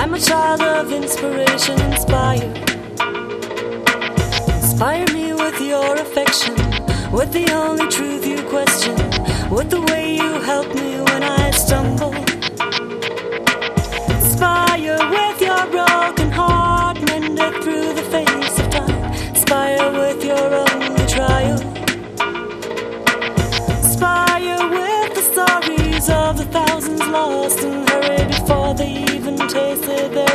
I'm a child of inspiration, inspire. Inspire me with your affection, with the only truth you question, with the way you help me. say that